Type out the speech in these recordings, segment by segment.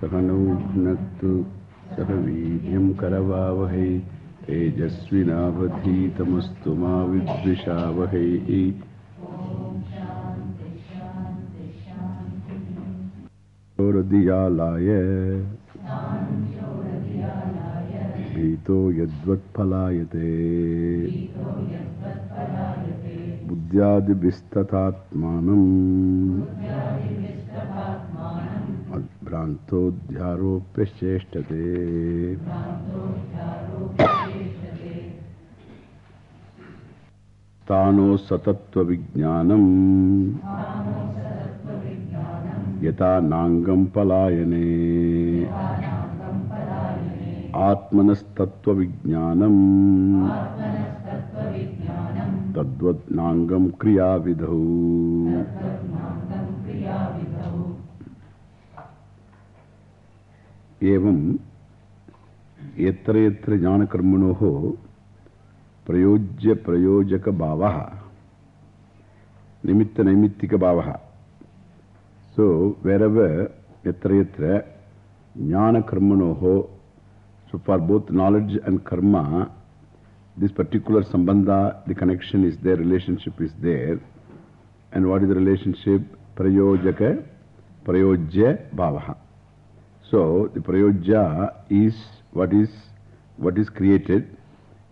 सखनौ भुनक्तु सह वीर्यं करवावहै तेजस्विनावधीतमस्तु मा विद्विषावहै। चोरदियालाय भीतो यद्वत्फलायते। बुद्ध्यादिभिस्तथात्मानम् भ्रान्तोऽध्यारोप्यश्चेष्टते तानो सतत्त्वविज्ञानम्। यथा नाङ्गं पलायने। आत्मनस्तत्त्वविज्ञानम्। तद्वत् नाङ्गं क्रियाविधौ। एवं यत्र ज्ञानकर्मणो प्रयोज्य प्रयोजक भाव निमित्त नैमित्तिक भाव सो वेरव यत्र ज्ञानकर्मणो so for both knowledge and karma this particular संबंध the connection is there relationship is there and what is the relationship प्रयोजक प्रयोज्य भाव So, the prayojya is what is, what is created,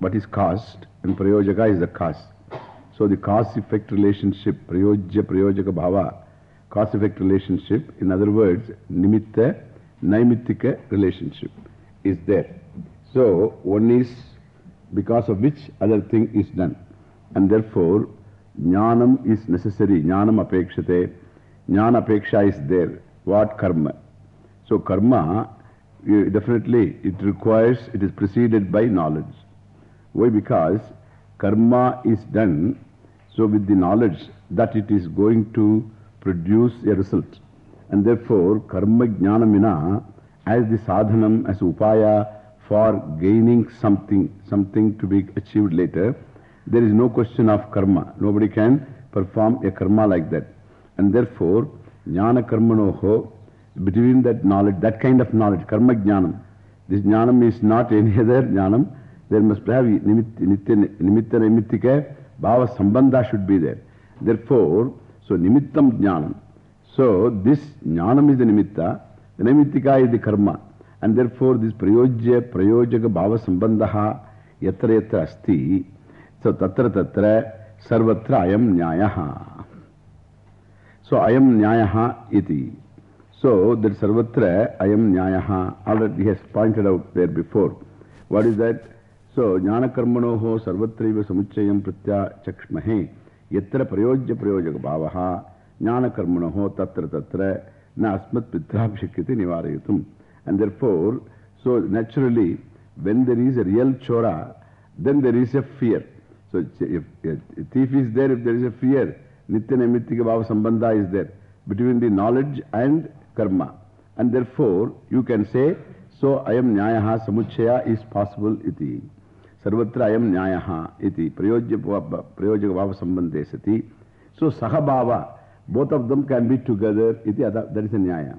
what is caused, and prayojaka is the cause. So, the cause-effect relationship, prayojya, prayojaka bhava, cause-effect relationship, in other words, nimitta, naimittika relationship is there. So, one is because of which other thing is done. And therefore, jnanam is necessary, jnanam apekshate, jnana apeksha is there. What karma? So, karma, eh, definitely it requires, it is preceded by knowledge. Why? Because karma is done, so with the knowledge that it is going to produce a result. And therefore, karma jnanamina as the sadhanam, as upaya for gaining something, something to be achieved later, there is no question of karma. Nobody can perform a karma like that. And therefore, jnana karmanoho, between that knowledge, that kind of knowledge, karma jnanam, this jnanam is not any other jnanam. There must have nimitta nimittika, bhava sambandha should be there. Therefore, so, nimittam jnanam. So, this jnanam is the nimitta, the nimittika is the karma. And therefore, this prayojya, prayojaka bhava sambandha yatra yatra asti. So, tatra tatra sarvatra ayam nyayaha. So, ayam nyayaha iti. So, that sarvatra ayam nyayaha, already he has pointed out there before. What is that? So, jnana karmanoho sarvatraiva samuchayam pratya chakshmahe. Yatra prayojya prayojaka bhavaha jnana karmanaho tatra tatra na asmat pitrabhikshyate nivarayatum. And therefore, so naturally, when there is a real chora, then there is a fear. So if a thief is there, if there is a fear, nitya naimittika bhava sambandha is there between the knowledge and karma. And therefore, you can say, so ayam nyayaha samuchaya is possible iti. Sarvatra ayam nyayaha iti. Prayojaka bhava sambandhe sati. So sahabhava, both of them can be together iti. That is a nyaya.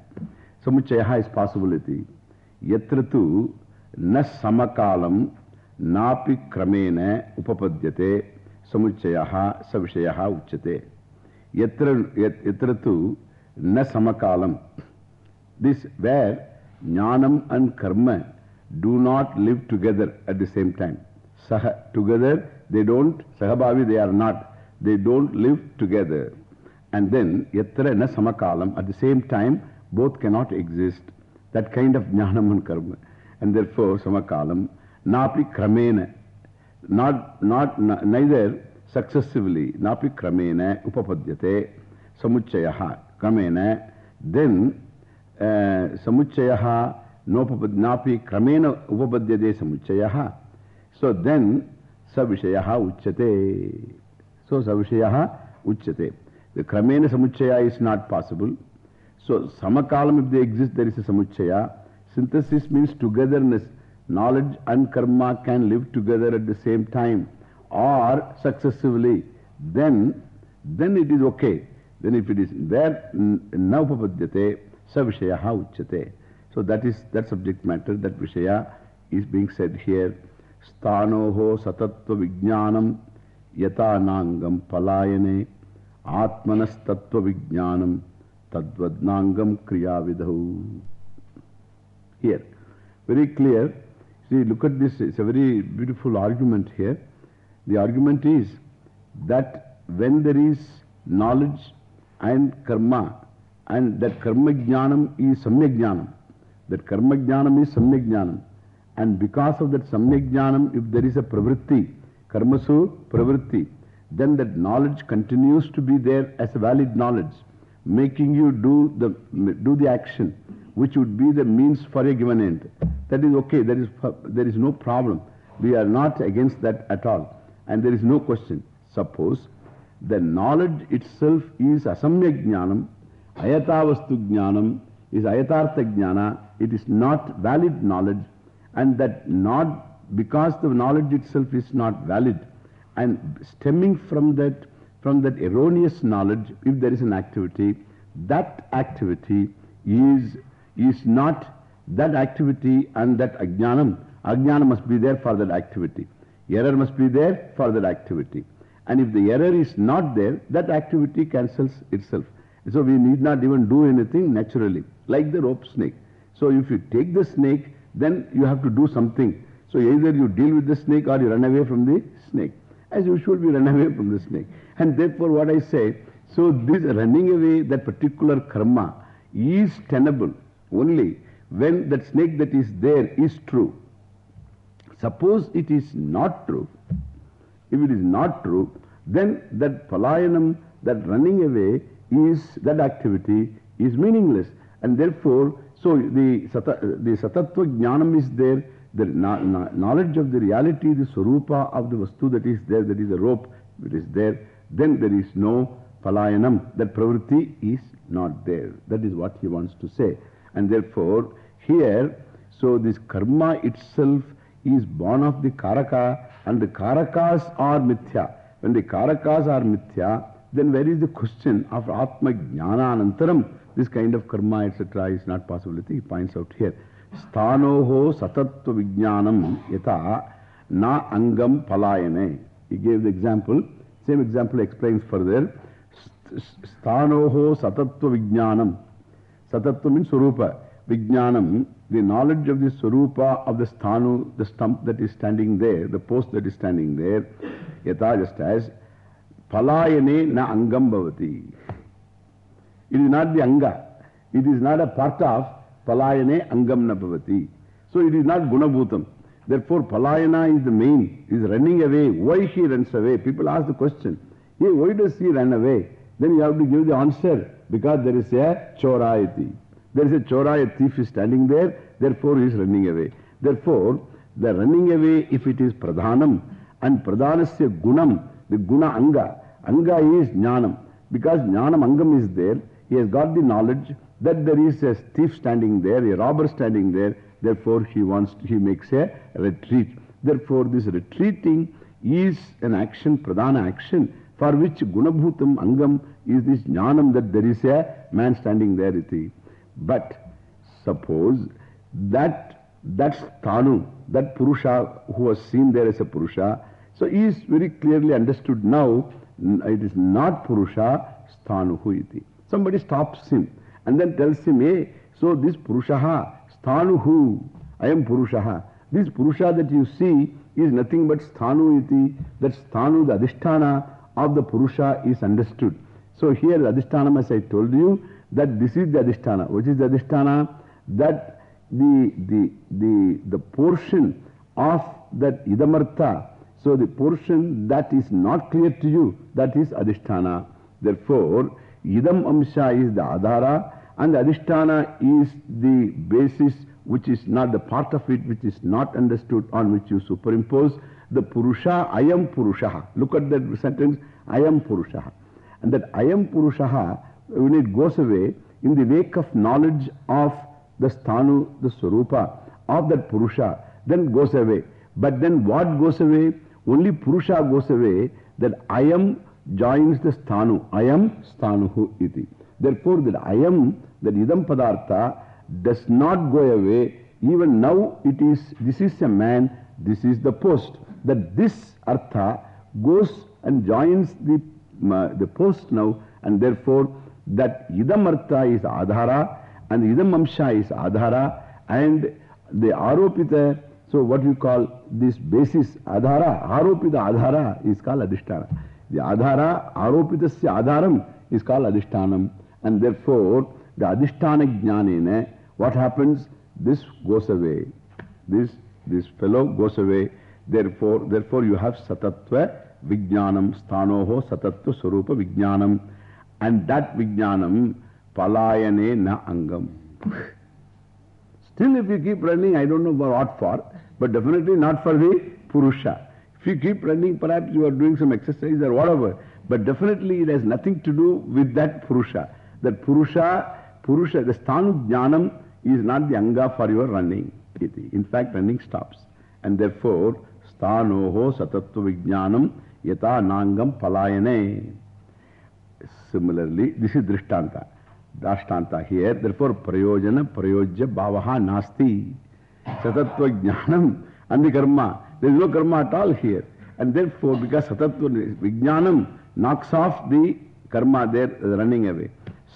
Samuchayaha is possible iti. Yatratu na samakalam napi kramena upapadyate samuchayaha savishayaha uchate. Yatratu na samakalam. This where jnanam and karma do not live together at the same time. Saha, together, they don't, Sahabhavi, they are not. They don't live together. And then, Yatra na samakalam, at the same time, both cannot exist. That kind of jnanam and karma. And therefore, samakalam, napi kramena, not, not, neither successively, napi kramena upapadyate, samuchayaha, kramena, then, uh, samuchayaha, napi kramena samuchaya is not possible. So samakalam, if they exist, there is a samuchaya. Synthesis means togetherness. Knowledge and karma can live together at the same time or successively. Then, then it is okay. Then if it is where na upapadyate, savishayaha uchate. So that is that subject matter, that Vishaya is being said here. Sthanoho satatva vijnanam yata nangam palayane atmanas tattva vijnanam tadvadnangam kriyavidhu. Here, very clear. See, look at this. It's a very beautiful argument here. The argument is that when there is knowledge and karma, and that karma jnanam is samyak jnanam, that karma jnanam is samyak jnanam, and because of that samyak jnanam, if there is a pravritti, karmasu pravritti, then that knowledge continues to be there as a valid knowledge, making you do the, do the action which would be the means for a given end. That is okay, there is, there is no problem. We are not against that at all. And there is no question. Suppose the knowledge itself is asamyak jnanam, ayatavastu jnanam, is ayatartha jnana, it is not valid knowledge, and that not because the knowledge itself is not valid, and stemming from that, from that erroneous knowledge, if there is an activity, that activity is, is not that activity and that ajnanam, ajnana must be there for that activity. Error must be there for that activity. And if the error is not there, that activity cancels itself. So we need not even do anything naturally, like the rope snake. So if you take the snake, then you have to do something. So either you deal with the snake or you run away from the snake. As usual, we run away from the snake. And therefore what I say, so this running away, that particular karma is tenable only when that snake that is there is true. Suppose it is not true, if it is not true, then that palayanam, that running away is, that activity is meaningless. And therefore, so the, sata, the satatva jnanam is there, the knowledge of the reality, the surupa of the vastu that is there, that is a rope, it is there, then there is no palayanam, that pravritti is not there. That is what he wants to say. And therefore, here, so this karma itself is born of the karaka and the karakas are mithya. When the karakas are mithya, then where is the question of atma jnana anantaram? This kind of karma, etc., is not possibility. He points out here. Sthanoho satatva vijnanam yata na angam palayane. He gave the example. Same example explains further. Sthanoho satatva vijnanam. Satatva means surupa. Vijnanam, the knowledge of the Swarupa of the sthanu, the stump that is standing there, the post that is standing there, yata just as palayane na angam bhavati. It is not the anga. It is not a part of palayane angam na bhavati. So it is not gunabhutam. Therefore, palayana is the main, is running away. Why he runs away? People ask the question. Hey, why does he run away? Then you have to give the answer. Because there is a chorayati. There is a chora, a thief is standing there, therefore he is running away. Therefore, the running away, if it is pradhanam, and pradhanasya gunam, the guna anga, anga is jnanam. Because jnanam angam is there, he has got the knowledge that there is a thief standing there, a robber standing there, therefore he wants, he makes a retreat. Therefore, this retreating is an action, pradhana action, for which gunabhutam angam is this jnanam that there is a man standing there. But suppose that, that sthanu, that Purusha who was seen there as a Purusha, so he is very clearly understood now, it is not Purusha, sthanu iti. Somebody stops him and then tells him, hey, so this Purushaha, sthanu I am Purushaha. This Purusha that you see is nothing but sthanu iti. That sthanu, the adhisthana of the Purusha is understood. So here the as I told you, that this is the adhisthana. Which is the adhisthana? That the, the, the, the portion of that idamartha, so the portion that is not clear to you, that is adhisthana. Therefore, idam amsha is the adhara and the adhisthana is the basis which is not the part of it which is not understood on which you superimpose. The Purusha, I am Purushaha. Look at that sentence, I am Purushaha. And that I am Purushaha when it goes away, in the wake of knowledge of the sthanu, the swarupa of that Purusha, then goes away. But then what goes away? Only Purusha goes away, that I am joins the sthanu. I am sthanuhu iti. Therefore, that I am, that idam padartha, does not go away. Even now it is, this is a man, this is the post. That this artha goes and joins the, the post now and therefore that idam artha is adhara and idam amsha is adhara and the aropita, so what you call this basis adhara, aropita adhara is called adhisthana. The adhara, aropitasya adharam is called adhishtanam and therefore the adhisthana jnanene, what happens? This goes away. This, this fellow goes away. Therefore, therefore you have satatva vijnanam, sthanoho satatva sarupa vijnanam. And that vijnanam palayane na angam. Still if you keep running, I don't know what for, but definitely not for the purusha. If you keep running, perhaps you are doing some exercise or whatever, but definitely it has nothing to do with that purusha. That purusha, purusha, the sthanu jnanam is not the anga for your running. In fact, running stops. And therefore, sthanoho satatva vijnanam yata nangam palayane. Similarly, this is drishtanta. Dashtanta here. Therefore, prayojana prayojya bhavaha nasti. Satatva jnanam and the karma. There is no karma at all here. And therefore, because satatva vijnanam knocks off the karma there running away.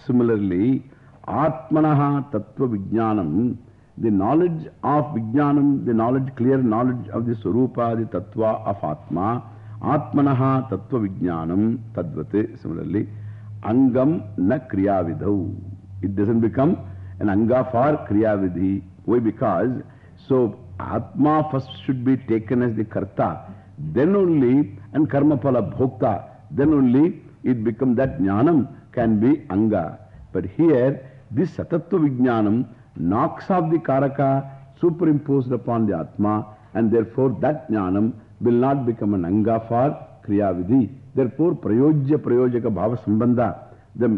Similarly, atmanaha tattva vijnanam, the knowledge of vijnanam, the knowledge, clear knowledge of the surupa, the tattva of atma, atmanaha tattva vijnanam tadvate, similarly, angam na kriyavidhau. It doesn't become an anga for kriyavidhi. Why? Because, so atma first should be taken as the karta, then only, and karma phala bhokta, then only it becomes that jnanam can be anga. But here, this satatva vijnanam knocks off the karaka superimposed upon the atma, and therefore that jnanam will not become an anga for क्रियाविधि। देर four प्रयोज्य, प्रयोजक भाव संबंध दम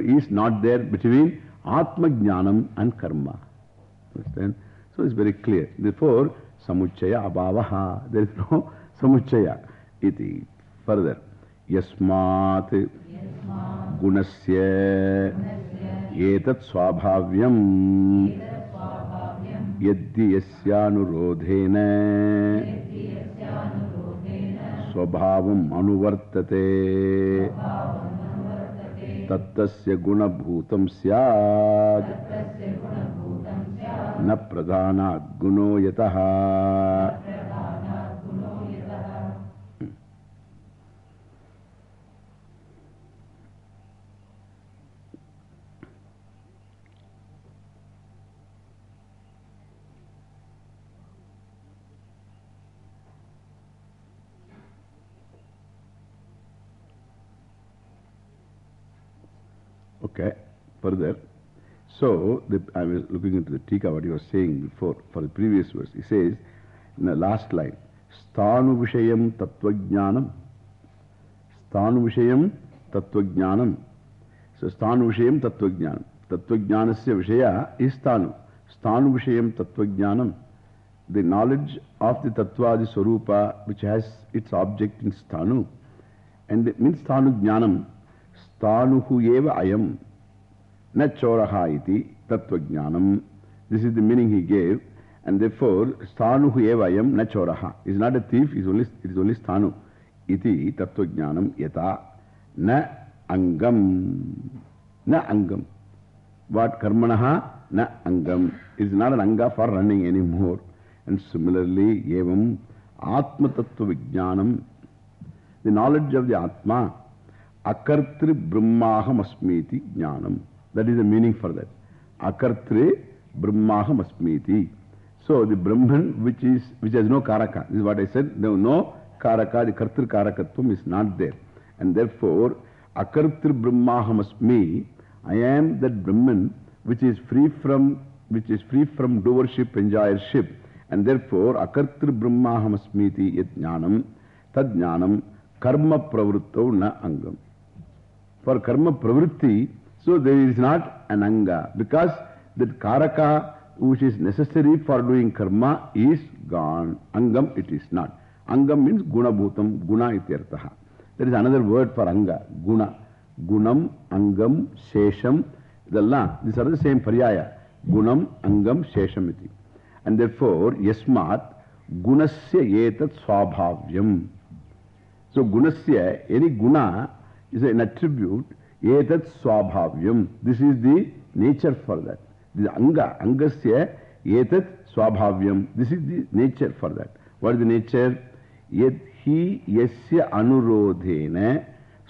देर between आत्मज्ञानम and karma. So it's very clear therefore समुच्चय अभाव। There is no समुच्चय further यस्मात् गुणस्य एतत् स्वाभाव्यम्। यद्यस्यानुरोधेन स्वभावम अनुवर्तते तत्तस्य गुणभूतं स्यात्। Okay, further. So, the, I was looking into the Tika, what he was saying before, for the previous verse. He says, in the last line, Sthanu Vishayam Tattvajnanam. Sthanu Vishayam Tattvajnanam. So, Sthanu Vishayam Tattvajnanam. Tattvajnanasya Vishaya is Sthanu. Sthanu Vishayam Tattvajnanam. The knowledge of the Tattva, the Swarupa, which has its object in Sthanu. And it means Sthanu Jnanam. Sthanuhu eva ayam na choraha iti tattvajnanam. This is the meaning he gave. And therefore, sthanuhu eva ayam na choraha. Is not a thief, is only, it is only sthanu. Iti tattvajnanam yata na angam. Na angam. What karmanaha na angam. It is not an anga for running anymore. And similarly, evam atma tattva vijnanam. The knowledge of the atma. Akartri Brahmaham Asmiti Jnanam. That is the meaning for that. Akartri Brahmaham Asmiti. So the Brahman which is, which has no Karaka. This is what I said. No, no Karaka, the Kartri Karakatvam is not there. And therefore, Akartri Brahmaham Asmi, I am that Brahman which is free from, which is free from doership, enjoyership. And therefore, Akartri Brahmaham Asmiti Yat Jnanam, Tad Jnanam, Karma Pravruttau Na Angam. For karma pravritti, so there is not an anga because that karaka which is necessary for doing karma is gone. Angam it is not. Angam means guna bhutam, guna ityartaha. There is another word for anga, guna. Gunam, angam, shesham, these are the same paryaya. gunam, angam, sheshamiti. And therefore, yasmat, gunasya etat swabhavyam. So, gunasya, any guna is an attribute, etat swabhavyam. This is the nature for that. This anga, angasya etat swabhavyam. This is the nature for that. What is the nature? Yet he yasya anurodhena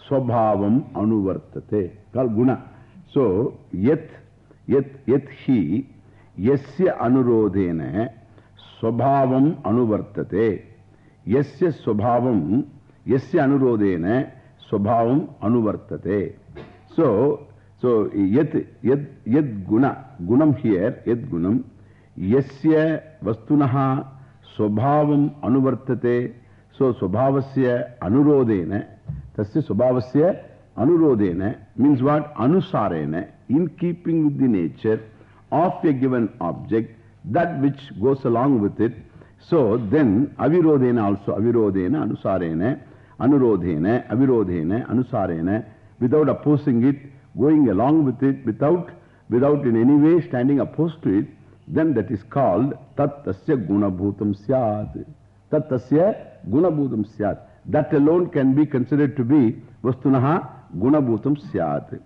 swabhavam anuvartate. Called guna. So, yet, yet, yet he yasya anurodhena swabhavam anuvartate. Yasya swabhavam, yasya anurodhena anuvartate. So, so yet, yet, yet guna, gunam here, yet gunam, yasya vastunaha swabhavam anuvartate. So, swabhavasya anurodhena, tasya swabhavasya anurodhena means what? Anusarena, in keeping with the nature of a given object, that which goes along with it. So, then avirodhena also, avirodhena, anusarena, anurodhena, avirodhena, anusarena, without opposing it, going along with it, without, without in any way standing opposed to it, then that is called tat gunabhutam syat. Tat gunabhutam syat. That alone can be considered to be vastunaha gunabhutam syat.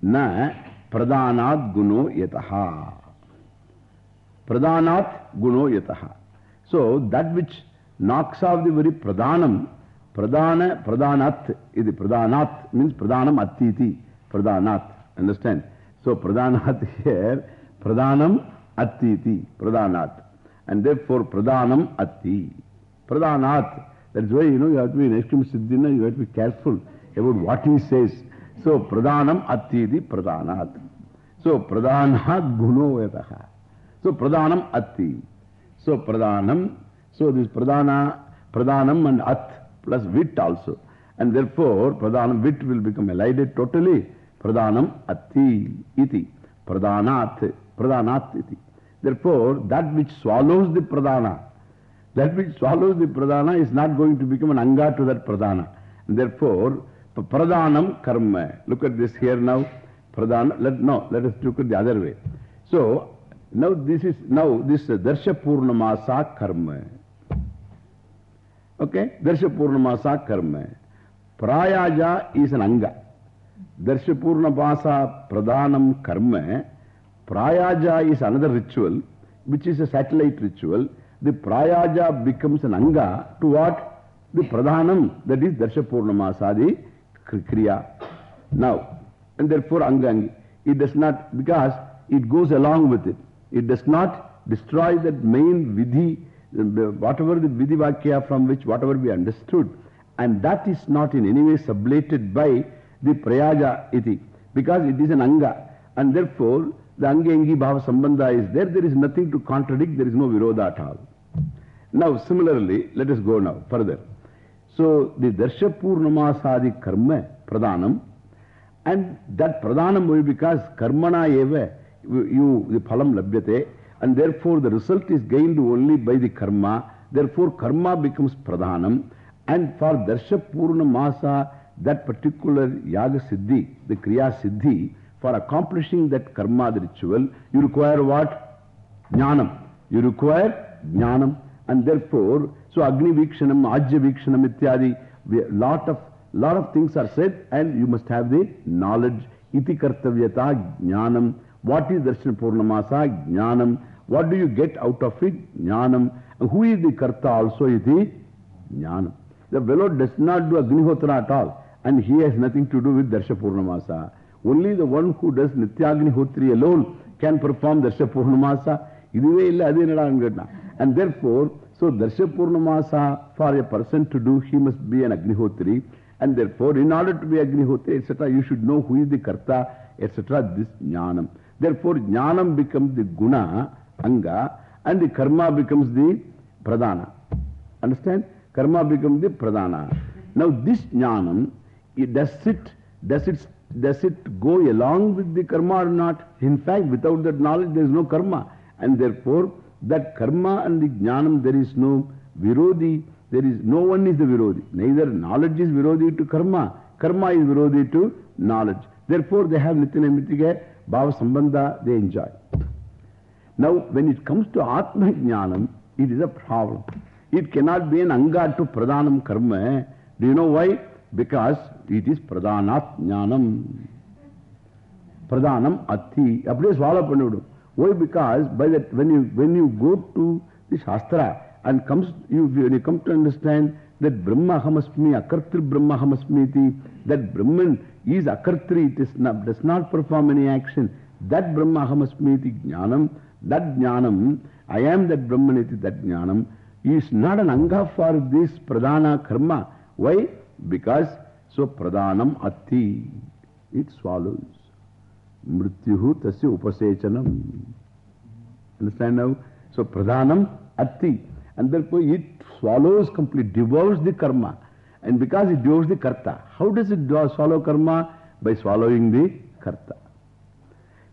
Na pradhanat guno yataha. Pradhanat guno yataha. So that which knocks off the very pradhanam, pradhana, pradhanat, the pradhanat means pradhanam attiti, pradhanat. Understand? So pradhanat here, pradhanam attiti, pradhanat. And therefore pradhanam atti. Pradhanat. That is why you know you have to be in Eshkim Siddhina, you have to be careful about what he says. So pradhanam attiti pradhanat. So pradhanat guno yataha. So pradhanam atti. So pradhanam, so this pradhana, pradhanam and at plus wit also. And therefore pradhanam wit will become elided totally. Pradhanam atti iti. Pradhanat, pradhanat iti. Therefore that which swallows the pradhana, that which swallows the pradhana is not going to become an anga to that pradhana. And therefore, pradhanam karma. Look at this here now. Pradhana, let, no, let us look at the other way. So, now this is, now this Darsha Purnamasa karma. Okay? Darsha Purnamasa karma. Prayaja is an anga. Darsha Purnamasa pradhanam karma. Prayaja is another ritual, which is a satellite ritual. The Prayaja becomes an anga to what? The pradhanam, that is Darsha Purnamasa, the kriya. Now, and therefore angangi. It does not, because it goes along with it. It does not destroy that main vidhi, whatever the vidhi vakya from which whatever we understood. And that is not in any way sublated by the prayaja iti. Because it is an anga. And therefore, the angangi bhava sambandha is there. There is nothing to contradict. There is no virodha at all. Now, similarly, let us go now further. So, the Darsha Purnamasadi karma, pradhanam, and that pradhanam will be because karmana eva, you, the phalam labhyate, and therefore the result is gained only by the karma. Therefore, karma becomes pradhanam, and for Darsha Purnamasa, that particular yaga siddhi, the kriya siddhi, for accomplishing that karma, the ritual, you require what? Jnanam. You require jnanam. And therefore, so Agni Vikshanam, Ajya Vikshanam, ityadi, lot of, lot of things are said and you must have the knowledge. Iti kartavyata jnanam. What is Darshana Purnamasa? Jnanam. What do you get out of it? Jnanam. And who is the Karta also? Iti? Jnanam. The fellow does not do Agnihotra at all. And he has nothing to do with Darshana Purnamasa. Only the one who does Nityagni alone can perform Darshana Purnamasa. And therefore, so Darshana Purnamasa for a person to do, he must be an Agnihotri. And therefore, in order to be Agnihotri, etc., you should know who is the Karta, etc., this Jnanam therefore Jnanam becomes the Guna Anga and the Karma becomes the pradana. understand Karma becomes the pradana. now this Jnanam it does it does it does it go along with the karma or not? In fact, without that knowledge, there is no karma. And therefore, that karma and the jnanam, there is no virodhi. There is, no one is the virodhi. Neither knowledge is virodhi to karma. Karma is virodhi to knowledge. Therefore, they have nityanamitika, bhava sambandha, they enjoy. Now, when it comes to Atma Jnanam, it is a problem. It cannot be an anga to Pradhanam Karma. Do you know why? Because it is Pradhanat Jnanam. Pradhanam Atti. Appadiye swallow pannividu. Why? Because by that, when you, when you go to the Shastra and comes, you, when you come to understand that Brahma Hamasmi, Akartri Brahma Hamasmi, that Brahman is Akartri, it is not, does not perform any action. That Brahma Hamasmi Jnanam, that Jnanam, I am that Brahmaniti, that Jnanam, is not an anga for this Pradana Karma. Why? Because, so Pradhanam Atti, it swallows. Mrityuhu tasya upasechanam. Understand now? So Pradhanam Atti. And therefore it swallows complete, devours the karma. And because it devours the karta, how does it swallow karma? By swallowing the karta.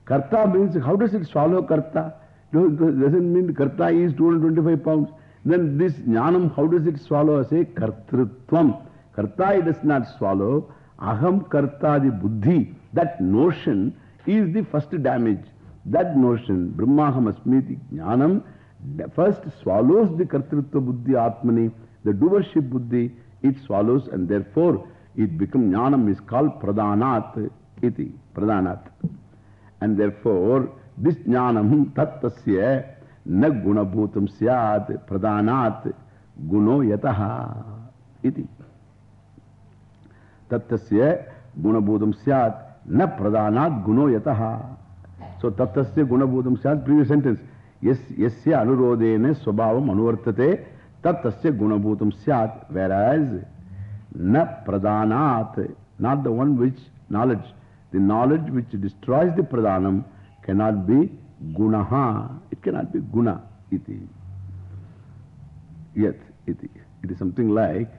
Karta means, how does it swallow karta? Doesn't mean karta is 225 pounds. Then this jnanam, how does it swallow? Say kartrutvam. Karta it does not swallow. Aham karta the buddhi. That notion is the first damage. That notion, Brahmaham asmiti jnanam, first swallows the kartrutva buddhi atmani, the doership buddhi, it swallows and therefore it becomes jnanam is called pradhanat iti, pradhanat. And therefore this jnanam tattasya na gunabhutam syat pradhanat guno yataha iti. Tattasya gunabhutam syat na pradhanat guno yataha. So tattasya gunabhutam syat, previous sentence. Yes, yasya anurodene swabhavam anuvartate tattasya gunabhutam syat. Whereas na not the one which knowledge, the knowledge which destroys the pradhanam cannot be gunaha. It cannot be guna iti. Yet, iti. It is something like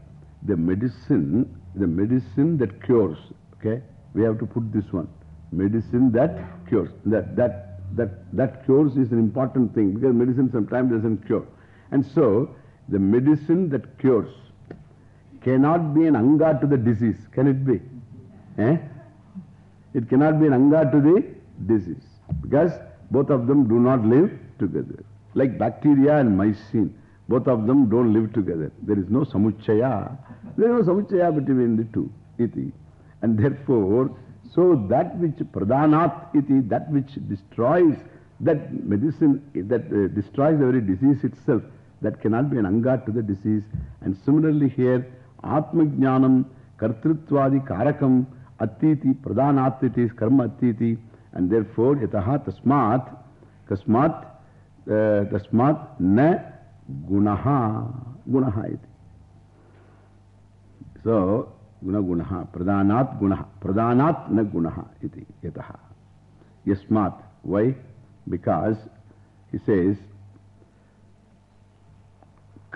the medicine, the medicine that cures. Okay? We have to put this one. Medicine that cures. That, that, that, that cures is an important thing because medicine sometimes doesn't cure. And so, the medicine that cures cannot be an anga to the disease. Can it be? Eh? It cannot be an anga to the disease because both of them do not live together. Like bacteria and mycin, both of them don't live together. There is no samuchaya. There is no samuchaya between the two. Iti. And therefore, so that which pradhanat iti, that which destroys that medicine, that uh, destroys the very disease itself, that cannot be an anga to the disease. And similarly here, atma jnanam, kartritvadi karakam, attiti, pradhanat is karma attiti. And therefore, yataha tasmat, kasmat, uh, tasmat na gunaha, gunaha iti. So, guna gunaha, pradhanat gunaha, pradhanat na gunaha iti, yataha. Yasmat, why? Because he says,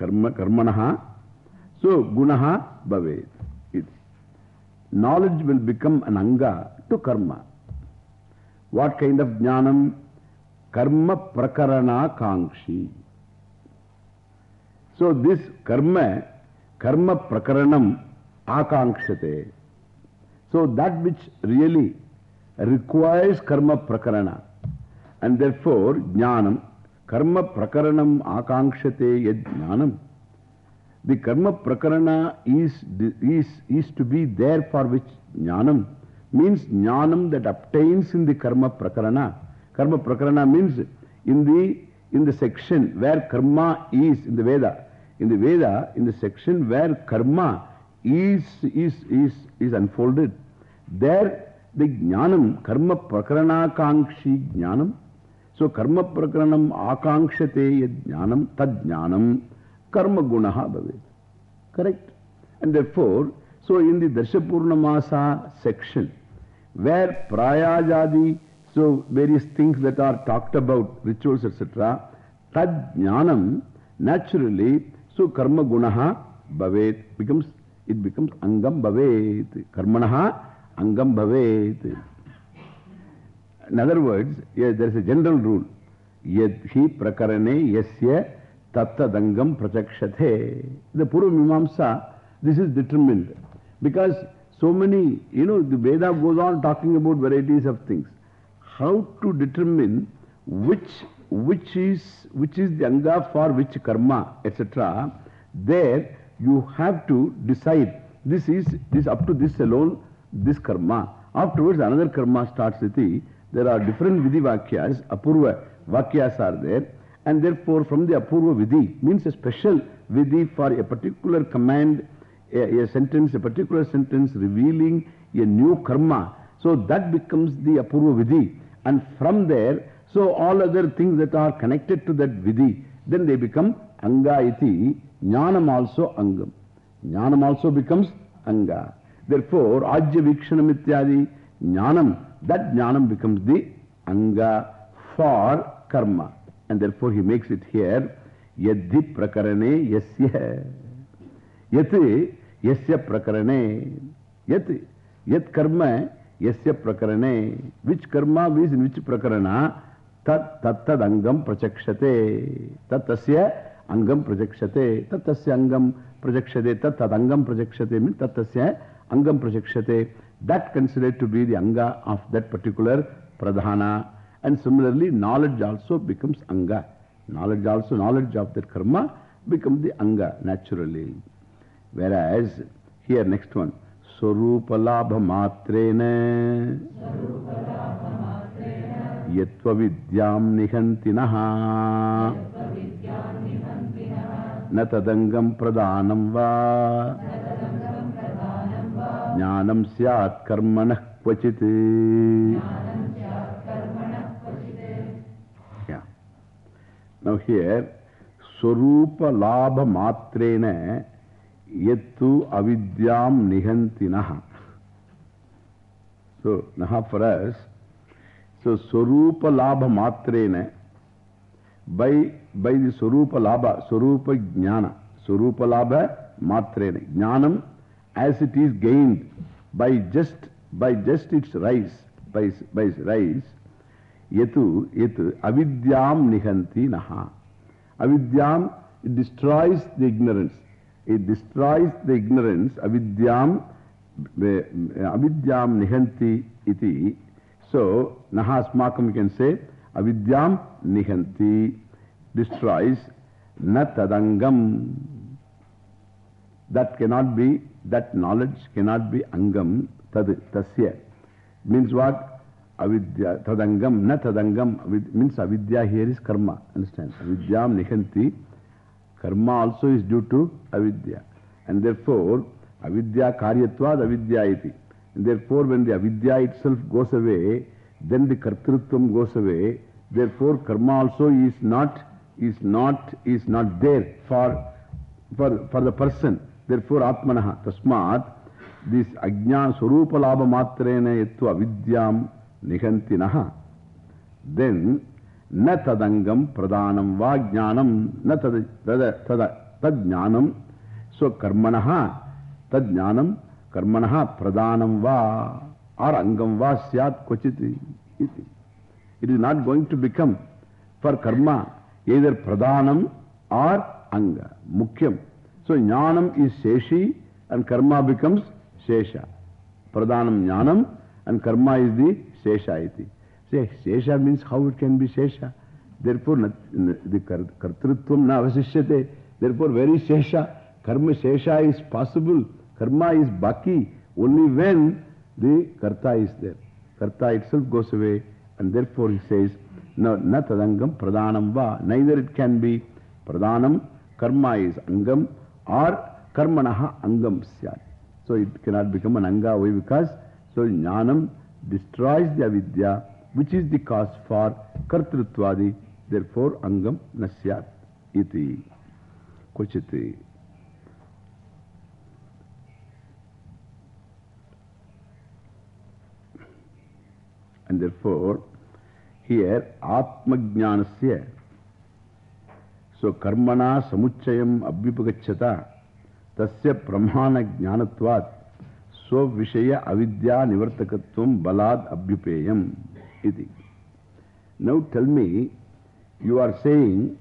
karma karmanaha so gunaha bhaved knowledge will become an anga to karma. What kind of jnanam? Karma prakarana kankshi. So this karma, karma prakaranam akankshate. So that which really requires karma prakarana. And therefore jnanam, karma prakaranam akankshate yad jnanam. The karma prakarana is, is, is to be there for which jnanam means jnanam that obtains in the karma prakarana. Karma prakarana means in the, in the section where karma is in the Veda. In the Veda, in the section where karma is, is, is, is unfolded, there the jnanam, karma prakarana kankshi jnanam. So karma prakaranam akankshate yad jnanam, tad jnanam. Karma gunaha bhavet. Correct? And therefore, so in the Darshapurnamasa section, where Prayajadi So various things that are talked about, rituals, etc. Tad jnanam, naturally, so karma gunaha bhavet becomes, it becomes angam bhavet. Karmanaha angam bhavet. In other words, yeah, there is a general rule. Yadhi prakarane yasya tattadangam prachakshate. The Purva Mimamsa, this is determined. Because so many, you know, the Veda goes on talking about varieties of things. How to determine which, which, is, which is the anga for which karma, etc. There you have to decide. This is this up to this alone, this karma. Afterwards, another karma starts with the. There are different vidhi vakyas, apurva vakyas are there. And therefore, from the apurva vidhi, means a special vidhi for a particular command, a, a sentence, a particular sentence revealing a new karma. So that becomes the apurva vidhi. And from there, so all other things that are connected to that vidhi, then they become anga iti, jnanam also angam. Jnanam also becomes anga. Therefore, ajya vikshanam ityadi, jnanam, that jnanam becomes the anga for karma. And therefore he makes it here, yadhi prakarane yasya. Yat, yasya prakarane. Yat, yat karma, yasya prakarane. Which karma is in which prakarana? Tat, tat, tad angam prachakshate. Tat tasya angam prachakshate. Tat tasya angam prachakshate. Tat tad angam prachakshate tat tasya angam prachakshate. That considered to be the anga of that particular pradhana. And similarly, knowledge also becomes anga. Knowledge also, knowledge of that karma becomes the anga naturally. Whereas, here next one, yatva vidyam nihantinaha natadangam pradhanam va jnanam syat karmanah kvachit. Yeah. Now here, Swarupa labha matrena yattu avidyam nihantinaha. So, naha for us, so Swarupa labha matrena, by, by the Swarupa labha, Swarupa jnana, Swarupa labha matrena, jnanam as it is gained by just, by just its rise, by, by its rise, yatu, yatu, avidyam nihanti naha. Avidyam, it destroys the ignorance. It destroys the ignorance, avidyam, avidyam nihanti iti. So, naha asmakam you can say, avidyam nihanti, destroys, na tadangam. That cannot be, that knowledge cannot be angam, tad, tasya. Means what? Avidya, tadangam, na tadangam, means avidya here is karma. Understand? Avidyam nihanti. Karma also is due to avidya. And therefore, avidya karyatvad avidya iti. And therefore, when the avidya itself goes away, then the kartrutvam goes away. Therefore, karma also is not, is not, is not there for, for, for the person. Therefore, atmanaha, tasmat, this ajna swarupa labha matrena yattu avidyam nihantinaha. Then, na tadangam pradhanam va jnanam na tad, tad, tad, tad jnanam. So, karmanaha, tad jnanam, karmanaha pradhanam va or angam va syat kochiti. It is not going to become for karma either pradhanam or anga, mukyam. So, jnanam is seshi and karma becomes shesha. Pradhanam jnanam and karma is the shesha iti. Say, shesha means how it can be shesha. Therefore, the kartrutvam na avasishyate. Therefore, very shesha. Karma shesha is possible. Karma is baki only when the karta is there. Karta itself goes away and therefore he says, no, na tadangam pradhanam va. Neither it can be pradhanam, karma is angam or karmanaha angam syat. So it cannot become an anga. Why? Because so jnanam destroys the avidya which is the cause for kartrutvadi. Therefore angam nasyat iti. Kochiti. And therefore, here Atmajnanasya. So karmana samuchayam abhipagachata tasya pramana jnanatvat so vishaya avidya nivartakatvam balad abhyupeyam iti. Now tell me, you are saying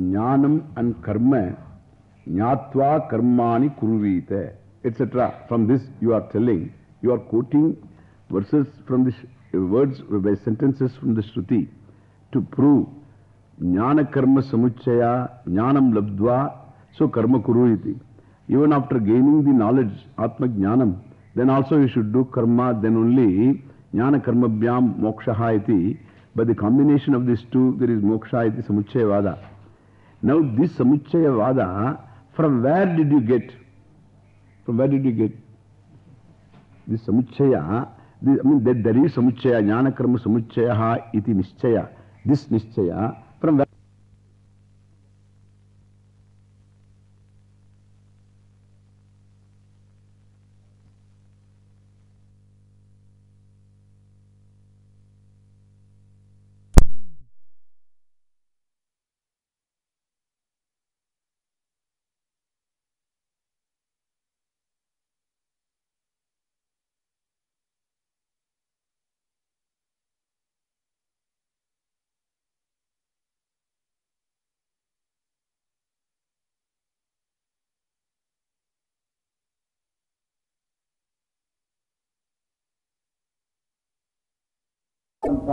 jnanam and karma jnatva karmani kurvita etc. From this you are telling, you are quoting verses from the words by sentences from the Shruti to prove Karma bhyam mokshaha iti. By the combination of these two, there is moksha iti samuchaya vada. Now this samuchaya vada, from where did you get? From where did you get? This samuchaya, this, I mean that there is samuchaya, jnana karma samuchaya iti nischaya. This nischaya,